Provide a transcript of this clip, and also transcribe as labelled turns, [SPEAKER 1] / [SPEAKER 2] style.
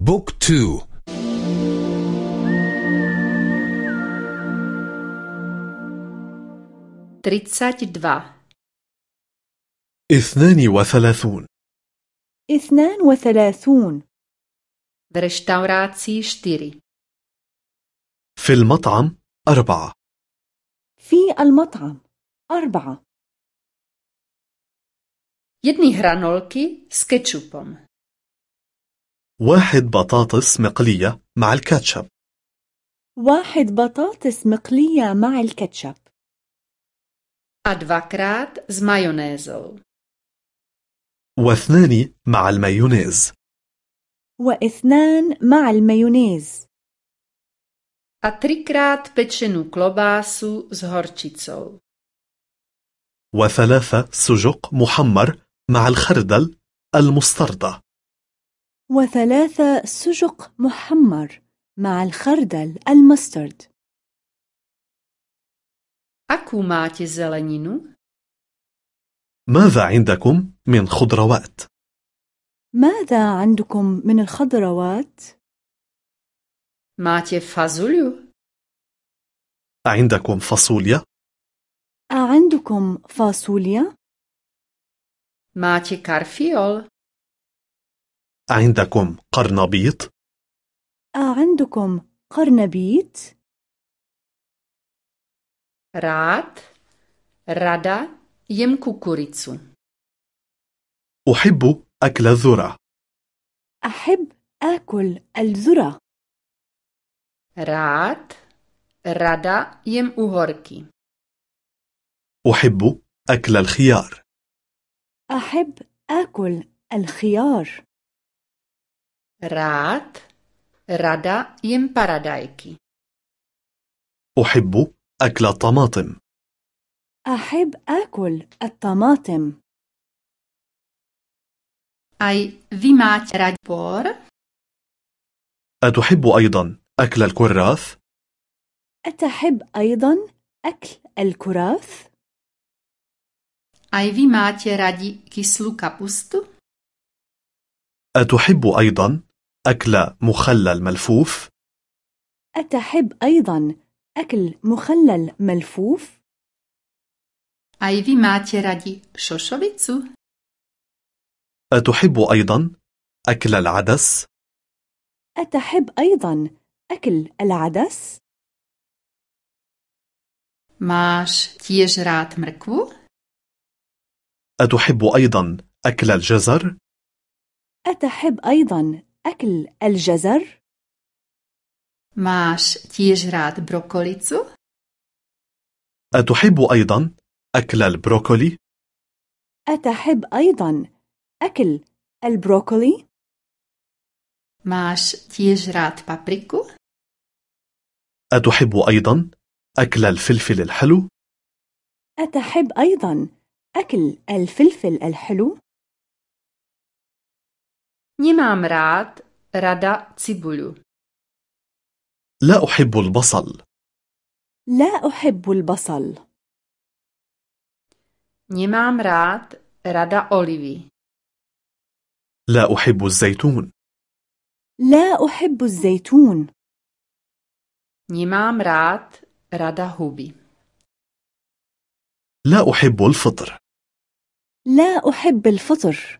[SPEAKER 1] بوك تو
[SPEAKER 2] Tridsať dva.
[SPEAKER 3] اثنان وثلاثون
[SPEAKER 4] اثنان وثلاثون
[SPEAKER 2] reštaurácii štyri.
[SPEAKER 3] في المطعم أربعة
[SPEAKER 4] في المطعم أربعة
[SPEAKER 2] Jedny hranolky s kečupom.
[SPEAKER 3] واحد بطاطس مقلية مع الكاتشب.
[SPEAKER 4] واحد بطاطس مقلية مع الكاتشب.
[SPEAKER 2] A dvakrát s majonézou.
[SPEAKER 3] واثنان مع المايونيز.
[SPEAKER 4] واثنان مع المايونيز.
[SPEAKER 2] A trikrát pečenú klobásu s horčicou.
[SPEAKER 3] وثلاثة سجق محمر مع الخردل المستردة.
[SPEAKER 4] وثلاثة سجق محمر مع الخردل المسترد
[SPEAKER 2] Akú máte zeleninu?
[SPEAKER 3] ماذا عندكم من خضروات؟
[SPEAKER 4] ماذا عندكم من الخضروات؟
[SPEAKER 2] Máte fazuľu?
[SPEAKER 3] عندكم فاصوليا؟
[SPEAKER 4] أعندكم فاصوليا؟
[SPEAKER 2] Máte karfiol?
[SPEAKER 3] عندكم قرنبيط؟
[SPEAKER 4] أعندكم قرنبيط؟
[SPEAKER 2] Rád? Rada? Jem kukuricu.
[SPEAKER 3] أحب أكل الذرة
[SPEAKER 4] أحب آكل الذرة
[SPEAKER 2] Rád? Rada? Jem uhorky.
[SPEAKER 3] أحب أكل الخيار
[SPEAKER 4] أحب آكل الخيار
[SPEAKER 2] Rád? Rada? Jem paradajky.
[SPEAKER 3] أحب أكل الطماطم
[SPEAKER 4] أحب آكل الطماطم
[SPEAKER 2] Aj vy máte radi por?
[SPEAKER 3] أتحب أيضا أكل الكراث؟
[SPEAKER 4] أتحب أيضا أكل الكراث؟
[SPEAKER 2] Aj vy máte radi kyslú kapustu?
[SPEAKER 3] أتحب أيضا أكل مخلل ملفوف؟
[SPEAKER 4] أتحب أيضا أكل مخلل ملفوف؟
[SPEAKER 2] Aj vy máte radi šošovicu?
[SPEAKER 3] أتحب أيضا أكل العدس؟
[SPEAKER 4] أتحب أيضا أكل العدس؟
[SPEAKER 2] Máš tiež rád mrkvu?
[SPEAKER 3] أتحب أيضا أكل الجزر؟
[SPEAKER 4] أتحب أيضا أكل الجزر؟
[SPEAKER 2] Máš tiež rád brokolicu?
[SPEAKER 3] أتحب أيضا أكل البروكولي؟
[SPEAKER 4] أتحب أيضا أكل البروكولي؟
[SPEAKER 2] Máš tiež rád papriku?
[SPEAKER 3] أتحب أيضا أكل الفلفل الحلو؟
[SPEAKER 4] أتحب أيضا أكل الفلفل الحلو؟
[SPEAKER 2] Nemám rád rada cibuľu.
[SPEAKER 3] لا أحب البصل
[SPEAKER 4] لا أحب البصل
[SPEAKER 2] Nemám rád rada olivy.
[SPEAKER 3] لا أحب الزيتون
[SPEAKER 4] لا أحب الزيتون
[SPEAKER 2] Nemám rád rada huby.
[SPEAKER 3] لا أحب الفطر
[SPEAKER 4] لا أحب الفطر